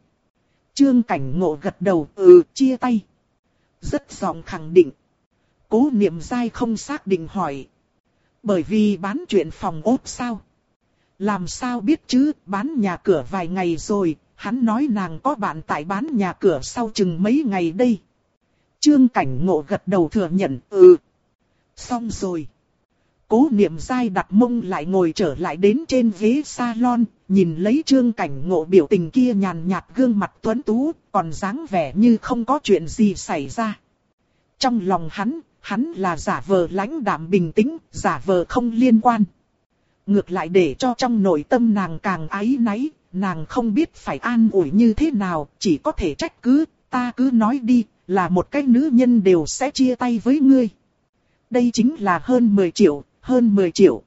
Trương cảnh ngộ gật đầu, ừ, chia tay. Rất giọng khẳng định. Cố niệm dai không xác định hỏi. Bởi vì bán chuyện phòng ốt sao? Làm sao biết chứ, bán nhà cửa vài ngày rồi, hắn nói nàng có bạn tại bán nhà cửa sau chừng mấy ngày đây. Trương Cảnh Ngộ gật đầu thừa nhận, ừ. Xong rồi. Cố niệm dai đặt mông lại ngồi trở lại đến trên ghế salon, nhìn lấy trương cảnh ngộ biểu tình kia nhàn nhạt gương mặt tuấn tú, còn dáng vẻ như không có chuyện gì xảy ra. Trong lòng hắn, hắn là giả vờ lãnh đạm bình tĩnh, giả vờ không liên quan. ngược lại để cho trong nội tâm nàng càng áy náy, nàng không biết phải an ủi như thế nào, chỉ có thể trách cứ, ta cứ nói đi, là một cái nữ nhân đều sẽ chia tay với ngươi. Đây chính là hơn 10 triệu, hơn 10 triệu.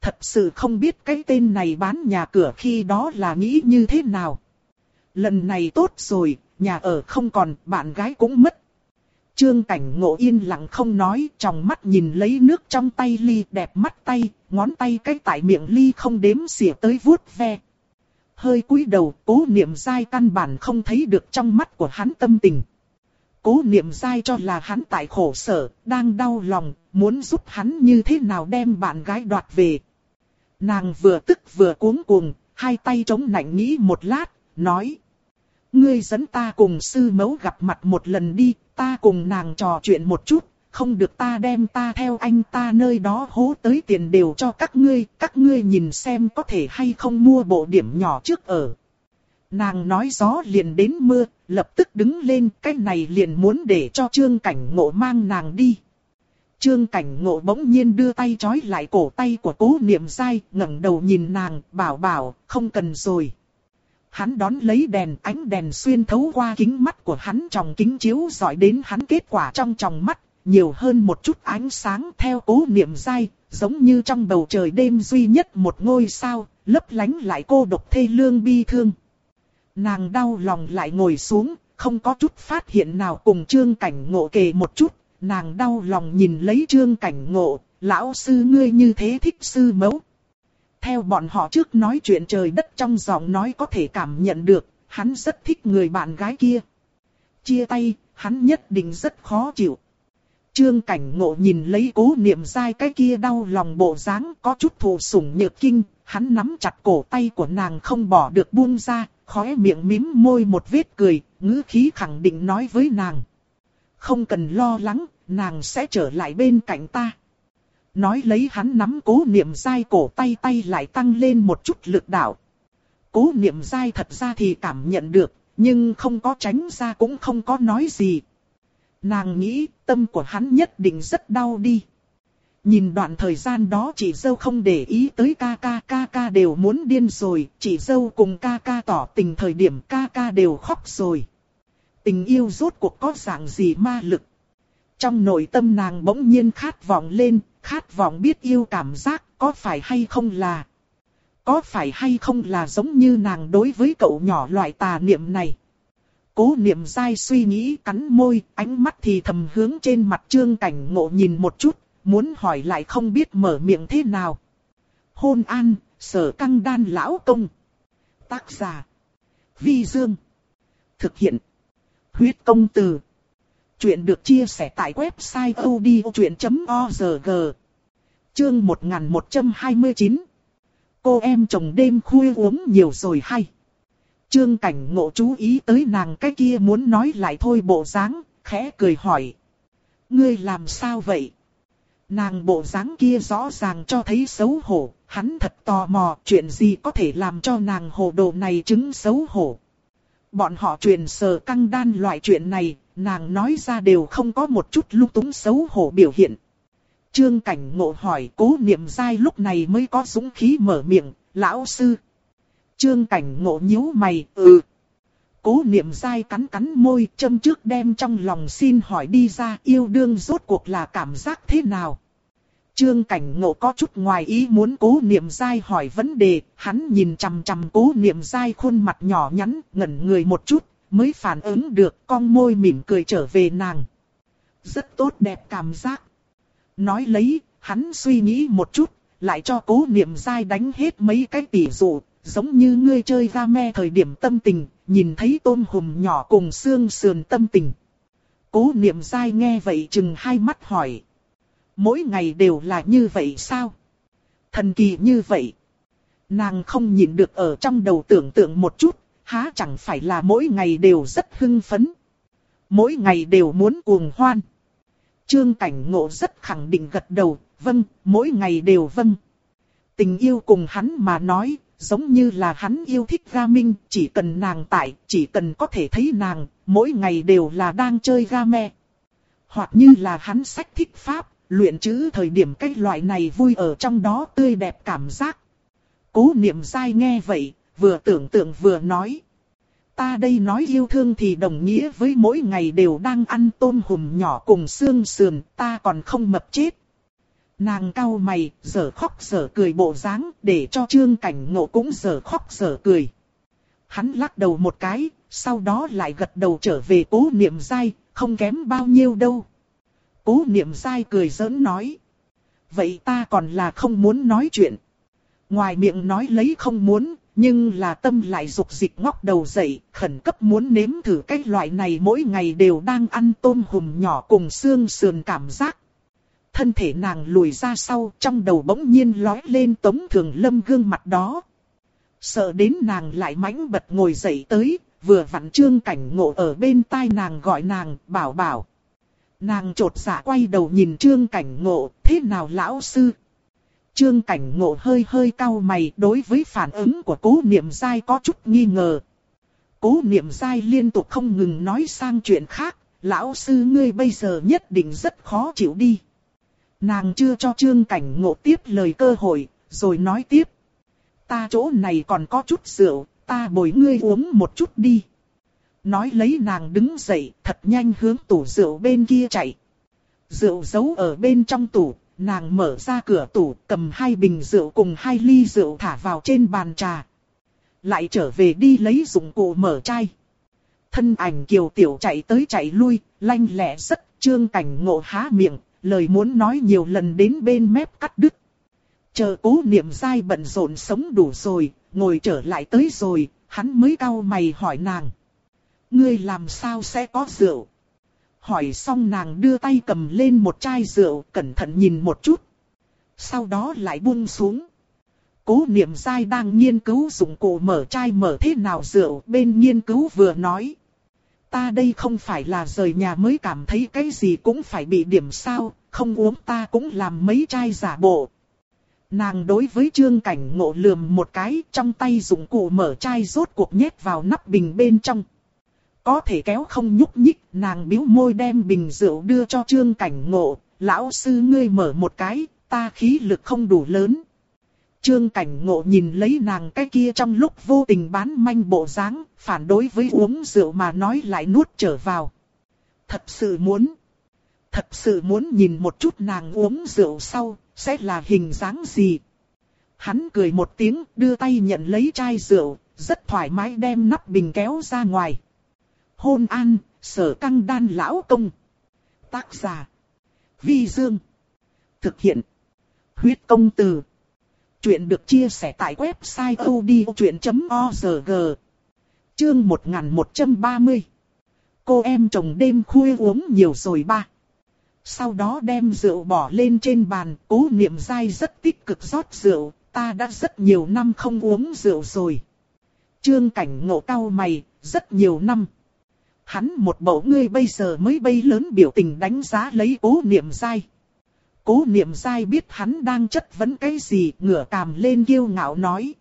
Thật sự không biết cái tên này bán nhà cửa khi đó là nghĩ như thế nào. Lần này tốt rồi, nhà ở không còn, bạn gái cũng mất. Trương cảnh ngộ yên lặng không nói, trong mắt nhìn lấy nước trong tay ly đẹp mắt tay, ngón tay cái tại miệng ly không đếm xỉa tới vuốt ve. Hơi cúi đầu, cố niệm dai căn bản không thấy được trong mắt của hắn tâm tình. Cố niệm dai cho là hắn tại khổ sở, đang đau lòng, muốn giúp hắn như thế nào đem bạn gái đoạt về. Nàng vừa tức vừa cuống cuồng, hai tay chống nạnh nghĩ một lát, nói. Ngươi dẫn ta cùng sư mẫu gặp mặt một lần đi, ta cùng nàng trò chuyện một chút, không được ta đem ta theo anh ta nơi đó hố tới tiền đều cho các ngươi, các ngươi nhìn xem có thể hay không mua bộ điểm nhỏ trước ở. Nàng nói gió liền đến mưa, lập tức đứng lên, cái này liền muốn để cho trương cảnh ngộ mang nàng đi. Trương cảnh ngộ bỗng nhiên đưa tay trói lại cổ tay của cố niệm dai, ngẩng đầu nhìn nàng, bảo bảo, không cần rồi. Hắn đón lấy đèn, ánh đèn xuyên thấu qua kính mắt của hắn trong kính chiếu dọi đến hắn kết quả trong tròng mắt, nhiều hơn một chút ánh sáng theo cố niệm dai, giống như trong bầu trời đêm duy nhất một ngôi sao, lấp lánh lại cô độc thê lương bi thương. Nàng đau lòng lại ngồi xuống, không có chút phát hiện nào cùng trương cảnh ngộ kề một chút, nàng đau lòng nhìn lấy trương cảnh ngộ, lão sư ngươi như thế thích sư mẫu. Theo bọn họ trước nói chuyện trời đất trong giọng nói có thể cảm nhận được, hắn rất thích người bạn gái kia. Chia tay, hắn nhất định rất khó chịu. Trương cảnh ngộ nhìn lấy cố niệm dai cái kia đau lòng bộ dáng có chút thù sủng nhược kinh, hắn nắm chặt cổ tay của nàng không bỏ được buông ra, khóe miệng mím môi một vết cười, ngữ khí khẳng định nói với nàng. Không cần lo lắng, nàng sẽ trở lại bên cạnh ta. Nói lấy hắn nắm cố niệm dai cổ tay tay lại tăng lên một chút lực đạo. Cố niệm dai thật ra thì cảm nhận được, nhưng không có tránh ra cũng không có nói gì. Nàng nghĩ tâm của hắn nhất định rất đau đi. Nhìn đoạn thời gian đó chị dâu không để ý tới ca ca ca ca đều muốn điên rồi, chị dâu cùng ca ca tỏ tình thời điểm ca ca đều khóc rồi. Tình yêu rốt cuộc có dạng gì ma lực. Trong nội tâm nàng bỗng nhiên khát vọng lên, khát vọng biết yêu cảm giác có phải hay không là. Có phải hay không là giống như nàng đối với cậu nhỏ loại tà niệm này. Cố niệm dai suy nghĩ cắn môi, ánh mắt thì thầm hướng trên mặt trương cảnh ngộ nhìn một chút, muốn hỏi lại không biết mở miệng thế nào. Hôn an, sở căng đan lão công. Tác giả. Vi Dương. Thực hiện. Huyết công từ. Chuyện được chia sẻ tại website odchuyện.org. Chương 1129. Cô em chồng đêm khuya uống nhiều rồi hay. Trương cảnh ngộ chú ý tới nàng cái kia muốn nói lại thôi bộ dáng, khẽ cười hỏi. Ngươi làm sao vậy? Nàng bộ dáng kia rõ ràng cho thấy xấu hổ, hắn thật tò mò chuyện gì có thể làm cho nàng hồ đồ này chứng xấu hổ. Bọn họ truyền sờ căng đan loại chuyện này, nàng nói ra đều không có một chút lúc túng xấu hổ biểu hiện. Trương cảnh ngộ hỏi cố niệm dai lúc này mới có dũng khí mở miệng, lão sư. Trương cảnh ngộ nhíu mày, ừ. Cố niệm dai cắn cắn môi, châm trước đem trong lòng xin hỏi đi ra yêu đương rốt cuộc là cảm giác thế nào. Trương cảnh ngộ có chút ngoài ý muốn cố niệm dai hỏi vấn đề, hắn nhìn chằm chằm cố niệm dai khuôn mặt nhỏ nhắn, ngẩn người một chút, mới phản ứng được con môi mỉm cười trở về nàng. Rất tốt đẹp cảm giác. Nói lấy, hắn suy nghĩ một chút, lại cho cố niệm dai đánh hết mấy cái tỉ dụ, giống như ngươi chơi game thời điểm tâm tình, nhìn thấy tôm hùm nhỏ cùng xương sườn tâm tình. Cố niệm dai nghe vậy chừng hai mắt hỏi. Mỗi ngày đều là như vậy sao? Thần kỳ như vậy. Nàng không nhịn được ở trong đầu tưởng tượng một chút, há chẳng phải là mỗi ngày đều rất hưng phấn. Mỗi ngày đều muốn cuồng hoan. Trương Cảnh Ngộ rất khẳng định gật đầu, vâng, mỗi ngày đều vâng. Tình yêu cùng hắn mà nói, giống như là hắn yêu thích Ga Minh, chỉ cần nàng tại, chỉ cần có thể thấy nàng, mỗi ngày đều là đang chơi ga me. Hoặc như là hắn sách thích Pháp, luyện chữ thời điểm cách loại này vui ở trong đó tươi đẹp cảm giác. Cố niệm dai nghe vậy, vừa tưởng tượng vừa nói. Ta đây nói yêu thương thì đồng nghĩa với mỗi ngày đều đang ăn tôm hùm nhỏ cùng xương sườn, ta còn không mập chết. Nàng cau mày, dở khóc dở cười bộ dáng, để cho trương cảnh ngộ cũng dở khóc dở cười. Hắn lắc đầu một cái, sau đó lại gật đầu trở về cố niệm dai, không kém bao nhiêu đâu. Cố niệm dai cười giỡn nói. Vậy ta còn là không muốn nói chuyện. Ngoài miệng nói lấy không muốn, nhưng là tâm lại dục dịch ngóc đầu dậy, khẩn cấp muốn nếm thử cái loại này mỗi ngày đều đang ăn tôm hùm nhỏ cùng xương sườn cảm giác. Thân thể nàng lùi ra sau, trong đầu bỗng nhiên lói lên tống thường lâm gương mặt đó. Sợ đến nàng lại mãnh bật ngồi dậy tới, vừa vặn trương cảnh ngộ ở bên tai nàng gọi nàng, bảo bảo. Nàng trột dạ quay đầu nhìn trương cảnh ngộ, thế nào lão sư? Trương cảnh ngộ hơi hơi cau mày đối với phản ứng của cố niệm dai có chút nghi ngờ. Cố niệm dai liên tục không ngừng nói sang chuyện khác, lão sư ngươi bây giờ nhất định rất khó chịu đi. Nàng chưa cho trương cảnh ngộ tiếp lời cơ hội, rồi nói tiếp. Ta chỗ này còn có chút rượu, ta bồi ngươi uống một chút đi. Nói lấy nàng đứng dậy, thật nhanh hướng tủ rượu bên kia chạy. Rượu giấu ở bên trong tủ, nàng mở ra cửa tủ, cầm hai bình rượu cùng hai ly rượu thả vào trên bàn trà. Lại trở về đi lấy dụng cụ mở chai. Thân ảnh kiều tiểu chạy tới chạy lui, lanh lẹ rất, trương cảnh ngộ há miệng, lời muốn nói nhiều lần đến bên mép cắt đứt. Chờ cố niệm dai bận rộn sống đủ rồi, ngồi trở lại tới rồi, hắn mới cau mày hỏi nàng. Ngươi làm sao sẽ có rượu? Hỏi xong nàng đưa tay cầm lên một chai rượu, cẩn thận nhìn một chút. Sau đó lại buông xuống. Cố niệm dai đang nghiên cứu dụng cụ mở chai mở thế nào rượu, bên nghiên cứu vừa nói. Ta đây không phải là rời nhà mới cảm thấy cái gì cũng phải bị điểm sao, không uống ta cũng làm mấy chai giả bộ. Nàng đối với trương cảnh ngộ lườm một cái trong tay dụng cụ mở chai rốt cuộc nhét vào nắp bình bên trong. Có thể kéo không nhúc nhích, nàng biếu môi đem bình rượu đưa cho trương cảnh ngộ, lão sư ngươi mở một cái, ta khí lực không đủ lớn. Trương cảnh ngộ nhìn lấy nàng cái kia trong lúc vô tình bán manh bộ dáng, phản đối với uống rượu mà nói lại nuốt trở vào. Thật sự muốn, thật sự muốn nhìn một chút nàng uống rượu sau, sẽ là hình dáng gì. Hắn cười một tiếng, đưa tay nhận lấy chai rượu, rất thoải mái đem nắp bình kéo ra ngoài hôn an, sở căng đan lão công. Tác giả. Vi Dương. Thực hiện. Huyết công từ. Chuyện được chia sẻ tại website odchuyện.org. Chương 1130. Cô em chồng đêm khuya uống nhiều rồi ba. Sau đó đem rượu bỏ lên trên bàn, cố niệm dai rất tích cực rót rượu, ta đã rất nhiều năm không uống rượu rồi. Trương cảnh ngộ cao mày, rất nhiều năm. Hắn một bộ ngươi bây giờ mới bay lớn biểu tình đánh giá lấy cố niệm dai. Cố niệm dai biết hắn đang chất vấn cái gì ngửa càm lên kiêu ngạo nói.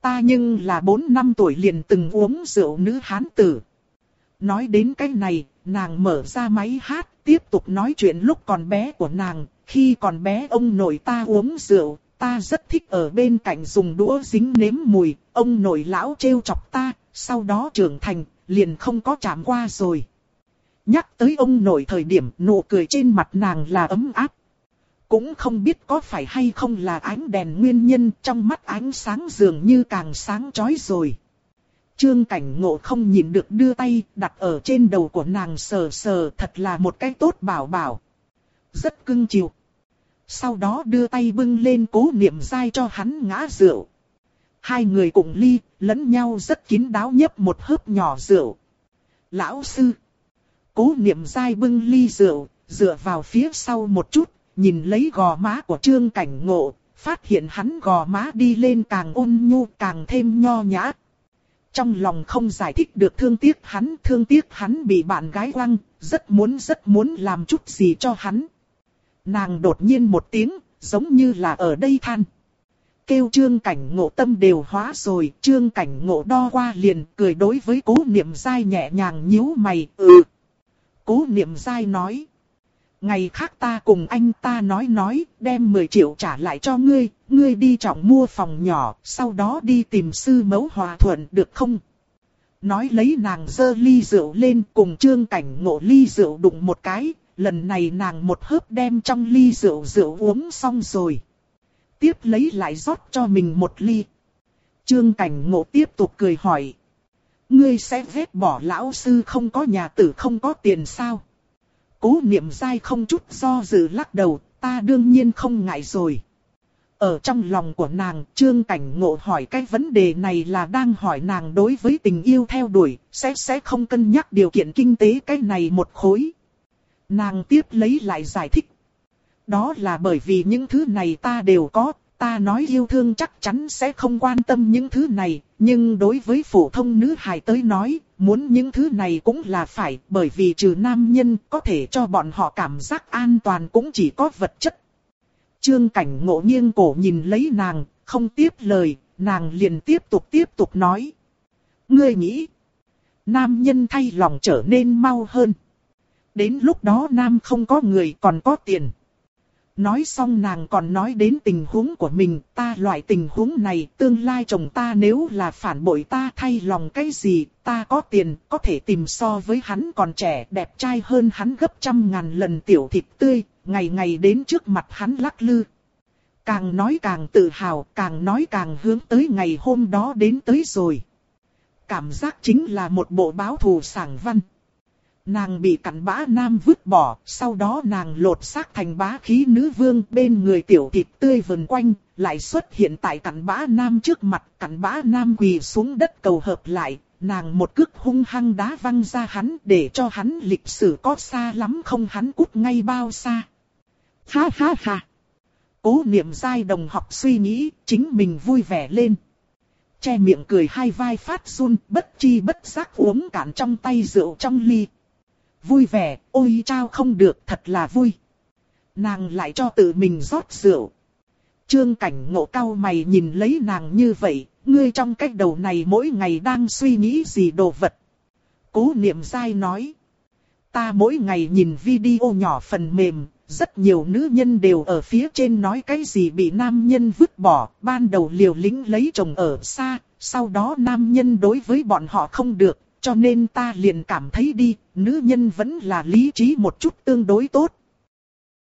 Ta nhưng là 4 năm tuổi liền từng uống rượu nữ hán tử. Nói đến cái này, nàng mở ra máy hát, tiếp tục nói chuyện lúc còn bé của nàng. Khi còn bé ông nội ta uống rượu, ta rất thích ở bên cạnh dùng đũa dính nếm mùi. Ông nội lão trêu chọc ta, sau đó trưởng thành, liền không có chạm qua rồi. Nhắc tới ông nội thời điểm nụ cười trên mặt nàng là ấm áp. Cũng không biết có phải hay không là ánh đèn nguyên nhân trong mắt ánh sáng dường như càng sáng chói rồi. Trương cảnh ngộ không nhìn được đưa tay đặt ở trên đầu của nàng sờ sờ thật là một cái tốt bảo bảo. Rất cưng chiều. Sau đó đưa tay bưng lên cố niệm dai cho hắn ngã rượu. Hai người cùng ly, lẫn nhau rất kín đáo nhấp một hớp nhỏ rượu. Lão sư. Cố niệm dai bưng ly rượu, dựa vào phía sau một chút, nhìn lấy gò má của trương cảnh ngộ, phát hiện hắn gò má đi lên càng ôn nhu càng thêm nho nhã. Trong lòng không giải thích được thương tiếc hắn, thương tiếc hắn bị bạn gái quăng, rất muốn rất muốn làm chút gì cho hắn. Nàng đột nhiên một tiếng, giống như là ở đây than kêu trương cảnh ngộ tâm đều hóa rồi, trương cảnh ngộ đo qua liền cười đối với cố niệm dai nhẹ nhàng nhíu mày, ừ. Cố niệm dai nói, Ngày khác ta cùng anh ta nói nói, đem 10 triệu trả lại cho ngươi, ngươi đi trọng mua phòng nhỏ, sau đó đi tìm sư mẫu hòa thuận được không? Nói lấy nàng dơ ly rượu lên cùng trương cảnh ngộ ly rượu đụng một cái, lần này nàng một hớp đem trong ly rượu rượu uống xong rồi. Tiếp lấy lại rót cho mình một ly. Trương cảnh ngộ tiếp tục cười hỏi. Ngươi sẽ ghét bỏ lão sư không có nhà tử không có tiền sao? Cố niệm dai không chút do dự lắc đầu, ta đương nhiên không ngại rồi. Ở trong lòng của nàng, Trương Cảnh Ngộ hỏi cái vấn đề này là đang hỏi nàng đối với tình yêu theo đuổi, sẽ sẽ không cân nhắc điều kiện kinh tế cái này một khối. Nàng tiếp lấy lại giải thích. Đó là bởi vì những thứ này ta đều có, ta nói yêu thương chắc chắn sẽ không quan tâm những thứ này, nhưng đối với phổ thông nữ hài tới nói, muốn những thứ này cũng là phải, bởi vì trừ nam nhân có thể cho bọn họ cảm giác an toàn cũng chỉ có vật chất. Trương cảnh ngộ nghiêng cổ nhìn lấy nàng, không tiếp lời, nàng liền tiếp tục tiếp tục nói. Ngươi nghĩ, nam nhân thay lòng trở nên mau hơn. Đến lúc đó nam không có người còn có tiền. Nói xong nàng còn nói đến tình huống của mình, ta loại tình huống này, tương lai chồng ta nếu là phản bội ta thay lòng cái gì, ta có tiền, có thể tìm so với hắn còn trẻ, đẹp trai hơn hắn gấp trăm ngàn lần tiểu thịt tươi, ngày ngày đến trước mặt hắn lắc lư. Càng nói càng tự hào, càng nói càng hướng tới ngày hôm đó đến tới rồi. Cảm giác chính là một bộ báo thù sảng văn. Nàng bị cặn bã nam vứt bỏ, sau đó nàng lột xác thành bá khí nữ vương bên người tiểu thịt tươi vần quanh, lại xuất hiện tại cặn bã nam trước mặt, cặn bã nam quỳ xuống đất cầu hợp lại, nàng một cước hung hăng đá văng ra hắn để cho hắn lịch sử có xa lắm không hắn cút ngay bao xa. Ha ha ha! Cố niệm dai đồng học suy nghĩ, chính mình vui vẻ lên. Che miệng cười hai vai phát run, bất chi bất giác uống cạn trong tay rượu trong ly vui vẻ, ôi trao không được thật là vui. Nàng lại cho tự mình rót rượu. Trương cảnh ngộ cao mày nhìn lấy nàng như vậy, ngươi trong cách đầu này mỗi ngày đang suy nghĩ gì đồ vật. Cố niệm sai nói. Ta mỗi ngày nhìn video nhỏ phần mềm, rất nhiều nữ nhân đều ở phía trên nói cái gì bị nam nhân vứt bỏ, ban đầu liều lĩnh lấy chồng ở xa, sau đó nam nhân đối với bọn họ không được, cho nên ta liền cảm thấy đi, nữ nhân vẫn là lý trí một chút tương đối tốt.